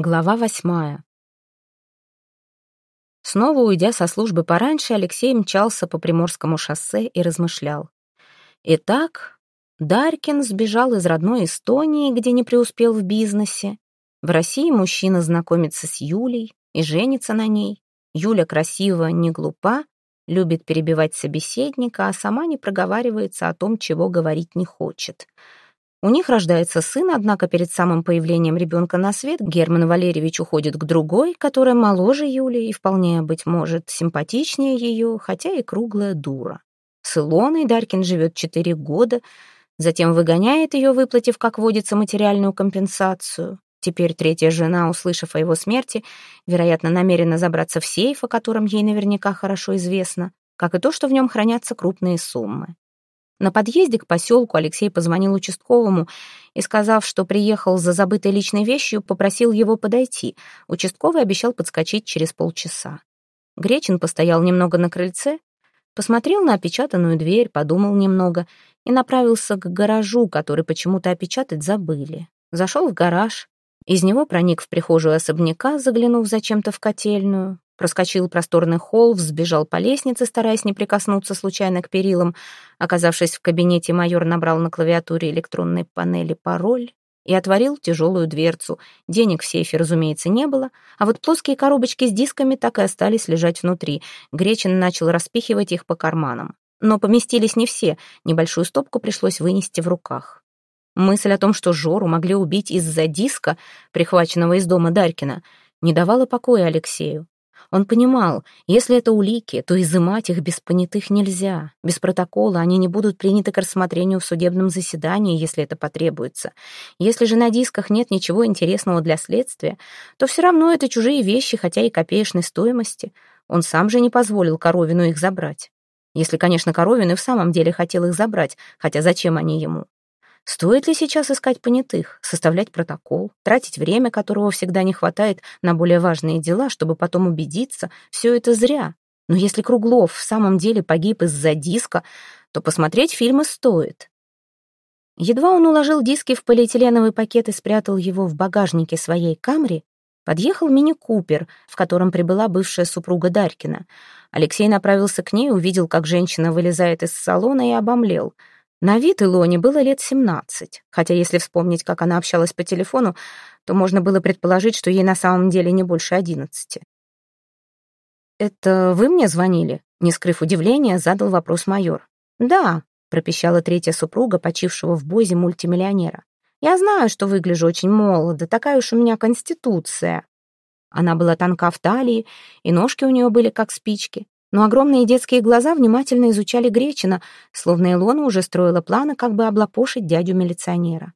Глава восьмая. Снова уйдя со службы пораньше, Алексей мчался по Приморскому шоссе и размышлял. Итак, Даркин сбежал из родной Эстонии, где не преуспел в бизнесе. В России мужчина знакомится с Юлей и женится на ней. Юля красива, не глупа, любит перебивать собеседника, а сама не проговаривается о том, чего говорить не хочет — у них рождается сын, однако перед самым появлением ребенка на свет Герман Валерьевич уходит к другой, которая моложе Юли и вполне, быть может, симпатичнее ее, хотя и круглая дура. С Илоной Даркин живет четыре года, затем выгоняет ее, выплатив, как водится, материальную компенсацию. Теперь третья жена, услышав о его смерти, вероятно, намерена забраться в сейф, о котором ей наверняка хорошо известно, как и то, что в нем хранятся крупные суммы. На подъезде к поселку Алексей позвонил участковому и, сказав, что приехал за забытой личной вещью, попросил его подойти. Участковый обещал подскочить через полчаса. Гречин постоял немного на крыльце, посмотрел на опечатанную дверь, подумал немного и направился к гаражу, который почему-то опечатать забыли. Зашел в гараж, из него проник в прихожую особняка, заглянув зачем-то в котельную проскочил просторный холл, взбежал по лестнице, стараясь не прикоснуться случайно к перилам. Оказавшись в кабинете, майор набрал на клавиатуре электронной панели пароль и отворил тяжелую дверцу. Денег в сейфе, разумеется, не было, а вот плоские коробочки с дисками так и остались лежать внутри. Гречин начал распихивать их по карманам. Но поместились не все, небольшую стопку пришлось вынести в руках. Мысль о том, что Жору могли убить из-за диска, прихваченного из дома Дарькина, не давала покоя Алексею. Он понимал, если это улики, то изымать их без понятых нельзя. Без протокола они не будут приняты к рассмотрению в судебном заседании, если это потребуется. Если же на дисках нет ничего интересного для следствия, то все равно это чужие вещи, хотя и копеечной стоимости. Он сам же не позволил Коровину их забрать. Если, конечно, Коровин и в самом деле хотел их забрать, хотя зачем они ему? Стоит ли сейчас искать понятых, составлять протокол, тратить время, которого всегда не хватает на более важные дела, чтобы потом убедиться, все это зря. Но если Круглов в самом деле погиб из-за диска, то посмотреть фильмы стоит. Едва он уложил диски в полиэтиленовый пакет и спрятал его в багажнике своей Камри, подъехал мини-купер, в котором прибыла бывшая супруга Дарькина. Алексей направился к ней, увидел, как женщина вылезает из салона и обомлел — на вид Илоне было лет семнадцать, хотя если вспомнить, как она общалась по телефону, то можно было предположить, что ей на самом деле не больше одиннадцати. «Это вы мне звонили?» Не скрыв удивления, задал вопрос майор. «Да», — пропищала третья супруга, почившего в Бозе мультимиллионера. «Я знаю, что выгляжу очень молодо, такая уж у меня конституция». Она была тонка в талии, и ножки у нее были как спички но огромные детские глаза внимательно изучали Гречина, словно Илона уже строила планы, как бы облапошить дядю-милиционера.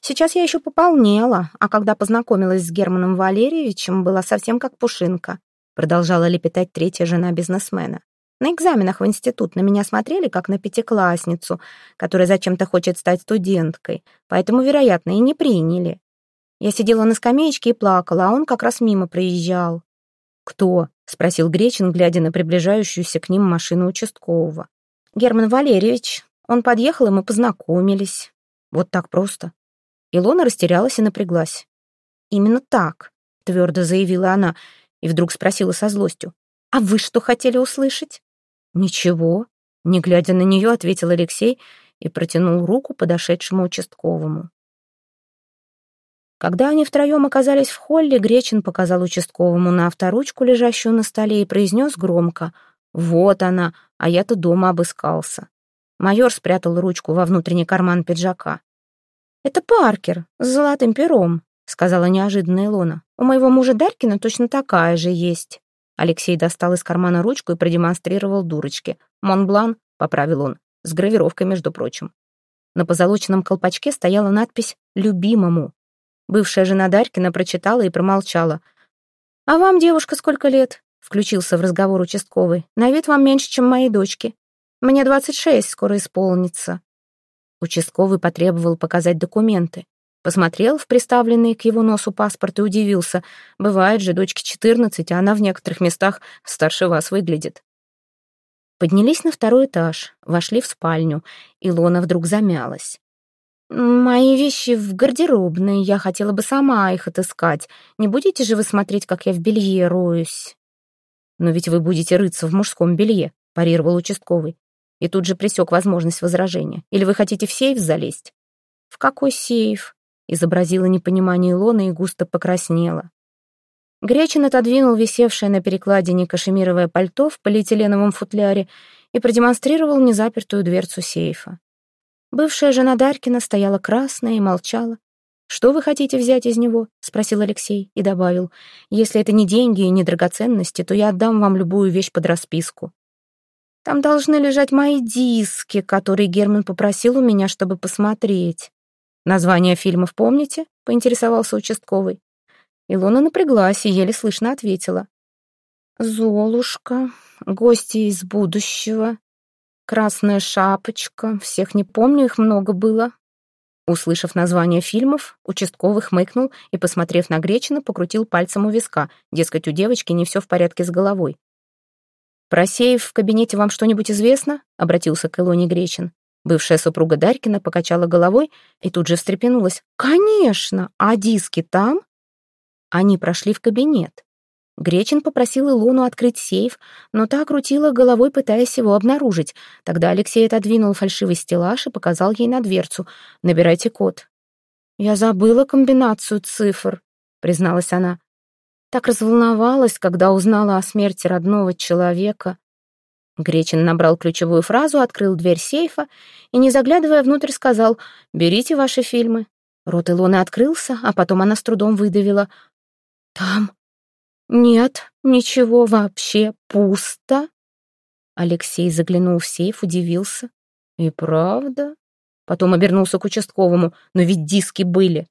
Сейчас я еще пополнела, а когда познакомилась с Германом Валерьевичем, была совсем как пушинка, продолжала лепетать третья жена бизнесмена. На экзаменах в институт на меня смотрели, как на пятиклассницу, которая зачем-то хочет стать студенткой, поэтому, вероятно, и не приняли. Я сидела на скамеечке и плакала, а он как раз мимо проезжал. «Кто?» — спросил Гречин, глядя на приближающуюся к ним машину участкового. «Герман Валерьевич. Он подъехал, и мы познакомились. Вот так просто». Илона растерялась и напряглась. «Именно так», — твердо заявила она, и вдруг спросила со злостью. «А вы что хотели услышать?» «Ничего», — не глядя на нее, ответил Алексей и протянул руку подошедшему участковому. Когда они втроем оказались в холле, Гречин показал участковому на авторучку, лежащую на столе, и произнес громко «Вот она, а я-то дома обыскался». Майор спрятал ручку во внутренний карман пиджака. «Это Паркер с золотым пером», — сказала неожиданно Илона. «У моего мужа Дарькина точно такая же есть». Алексей достал из кармана ручку и продемонстрировал дурочке. «Монблан», — поправил он, с гравировкой, между прочим. На позолоченном колпачке стояла надпись «Любимому». Бывшая жена Дарькина прочитала и промолчала. «А вам, девушка, сколько лет?» — включился в разговор участковый. «На вид вам меньше, чем моей дочке. Мне двадцать шесть скоро исполнится». Участковый потребовал показать документы. Посмотрел в приставленный к его носу паспорт и удивился. Бывает же, дочке четырнадцать, а она в некоторых местах старше вас выглядит. Поднялись на второй этаж, вошли в спальню. Илона вдруг замялась. «Мои вещи в гардеробной, я хотела бы сама их отыскать. Не будете же вы смотреть, как я в белье роюсь?» «Но ведь вы будете рыться в мужском белье», — парировал участковый. И тут же пресек возможность возражения. «Или вы хотите в сейф залезть?» «В какой сейф?» — изобразила непонимание Илона и густо покраснела. Гречин отодвинул висевшее на перекладине кашемировое пальто в полиэтиленовом футляре и продемонстрировал незапертую дверцу сейфа. Бывшая жена Дарькина стояла красная и молчала. «Что вы хотите взять из него?» — спросил Алексей и добавил. «Если это не деньги и не драгоценности, то я отдам вам любую вещь под расписку». «Там должны лежать мои диски, которые Герман попросил у меня, чтобы посмотреть». «Название фильмов помните?» — поинтересовался участковый. Илона напряглась и еле слышно ответила. «Золушка, гости из будущего, «Красная шапочка», всех не помню, их много было. Услышав название фильмов, участковый хмыкнул и, посмотрев на Гречина, покрутил пальцем у виска, дескать, у девочки не все в порядке с головой. «Про сейф в кабинете вам что-нибудь известно?» — обратился к Илоне Гречин. Бывшая супруга Дарькина покачала головой и тут же встрепенулась. «Конечно! А диски там?» Они прошли в кабинет. Гречин попросил Илону открыть сейф, но та крутила головой, пытаясь его обнаружить. Тогда Алексей отодвинул фальшивый стеллаж и показал ей на дверцу. «Набирайте код». «Я забыла комбинацию цифр», — призналась она. Так разволновалась, когда узнала о смерти родного человека. Гречин набрал ключевую фразу, открыл дверь сейфа и, не заглядывая внутрь, сказал «Берите ваши фильмы». Рот Илоны открылся, а потом она с трудом выдавила «Там «Нет, ничего вообще, пусто». Алексей заглянул в сейф, удивился. «И правда?» Потом обернулся к участковому. «Но ведь диски были».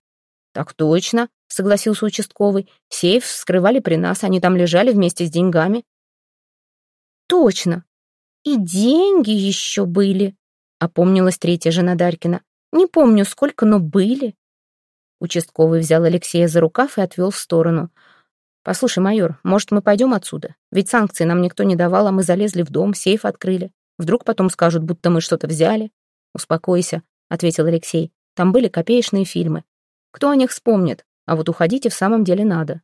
«Так точно», — согласился участковый. «Сейф вскрывали при нас, они там лежали вместе с деньгами». «Точно. И деньги еще были», — опомнилась третья жена Дарькина. «Не помню, сколько, но были». Участковый взял Алексея за рукав и отвел в сторону. «Послушай, майор, может, мы пойдем отсюда? Ведь санкции нам никто не давал, а мы залезли в дом, сейф открыли. Вдруг потом скажут, будто мы что-то взяли?» «Успокойся», — ответил Алексей. «Там были копеечные фильмы. Кто о них вспомнит? А вот уходить и в самом деле надо».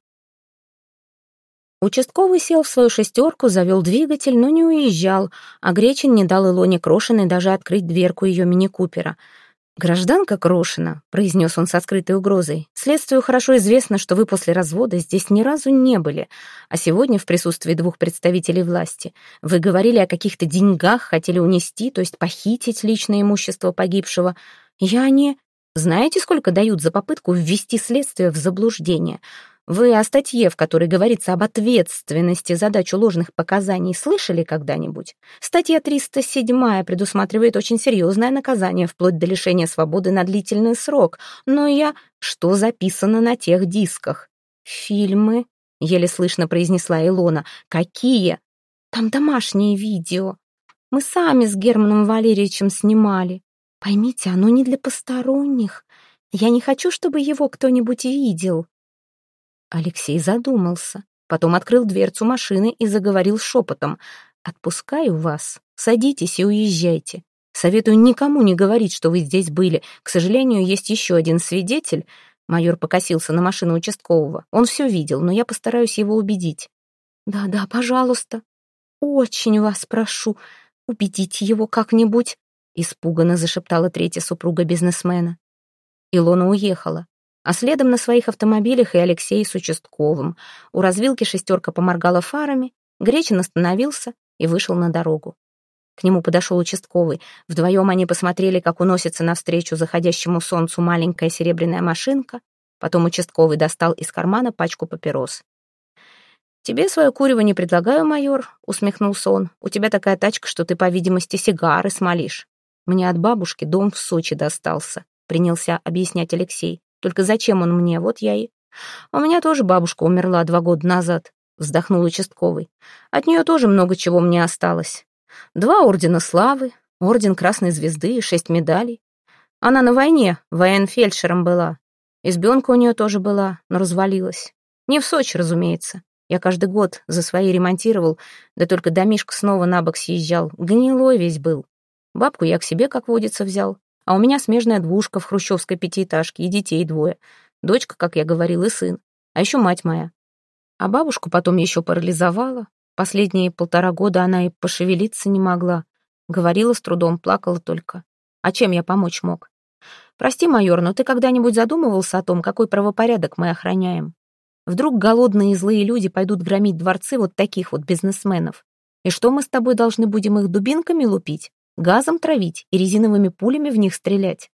Участковый сел в свою шестерку, завел двигатель, но не уезжал, а Гречин не дал Илоне Крошиной даже открыть дверку ее мини-купера — «Гражданка Крошина», — произнес он со скрытой угрозой, «следствию хорошо известно, что вы после развода здесь ни разу не были, а сегодня в присутствии двух представителей власти вы говорили о каких-то деньгах, хотели унести, то есть похитить личное имущество погибшего. Я не... Знаете, сколько дают за попытку ввести следствие в заблуждение? Вы о статье, в которой говорится об ответственности за дачу ложных показаний, слышали когда-нибудь? Статья 307 предусматривает очень серьезное наказание, вплоть до лишения свободы на длительный срок. Но я... Что записано на тех дисках? Фильмы, еле слышно произнесла Илона. Какие? Там домашние видео. Мы сами с Германом Валерьевичем снимали. Поймите, оно не для посторонних. Я не хочу, чтобы его кто-нибудь видел. Алексей задумался, потом открыл дверцу машины и заговорил шепотом. «Отпускаю вас. Садитесь и уезжайте. Советую никому не говорить, что вы здесь были. К сожалению, есть еще один свидетель». Майор покосился на машину участкового. Он все видел, но я постараюсь его убедить. «Да-да, пожалуйста. Очень вас прошу, убедите его как-нибудь», испуганно зашептала третья супруга бизнесмена. Илона уехала а следом на своих автомобилях и Алексей с участковым. У развилки шестерка поморгала фарами, Гречин остановился и вышел на дорогу. К нему подошел участковый. Вдвоем они посмотрели, как уносится навстречу заходящему солнцу маленькая серебряная машинка. Потом участковый достал из кармана пачку папирос. «Тебе свое курево не предлагаю, майор», — усмехнулся он. «У тебя такая тачка, что ты, по видимости, сигары смолишь. Мне от бабушки дом в Сочи достался», — принялся объяснять Алексей. Только зачем он мне? Вот я и... У меня тоже бабушка умерла два года назад, вздохнул участковый. От нее тоже много чего мне осталось. Два ордена славы, орден Красной Звезды и шесть медалей. Она на войне военфельдшером была. Избенка у нее тоже была, но развалилась. Не в Сочи, разумеется. Я каждый год за свои ремонтировал, да только домишко снова на бок съезжал. Гнилой весь был. Бабку я к себе, как водится, взял. А у меня смежная двушка в хрущевской пятиэтажке и детей двое. Дочка, как я говорил, и сын. А еще мать моя. А бабушку потом еще парализовала. Последние полтора года она и пошевелиться не могла. Говорила с трудом, плакала только. А чем я помочь мог? Прости, майор, но ты когда-нибудь задумывался о том, какой правопорядок мы охраняем? Вдруг голодные и злые люди пойдут громить дворцы вот таких вот бизнесменов. И что мы с тобой должны будем их дубинками лупить, газом травить и резиновыми пулями в них стрелять?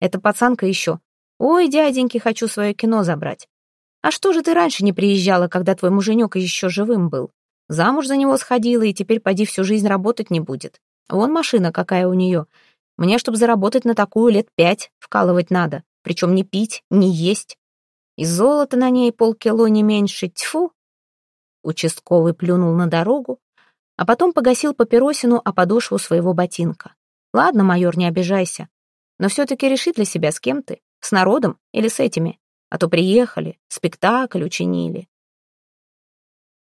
Эта пацанка еще. Ой, дяденьки, хочу свое кино забрать. А что же ты раньше не приезжала, когда твой муженек еще живым был? Замуж за него сходила, и теперь поди всю жизнь работать не будет. Вон машина какая у нее. Мне, чтобы заработать на такую, лет пять вкалывать надо. Причем не пить, не есть. И золото на ней полкило не меньше. Тьфу!» Участковый плюнул на дорогу, а потом погасил папиросину о подошву своего ботинка. «Ладно, майор, не обижайся. Но все-таки реши для себя, с кем ты. С народом или с этими? А то приехали, спектакль учинили.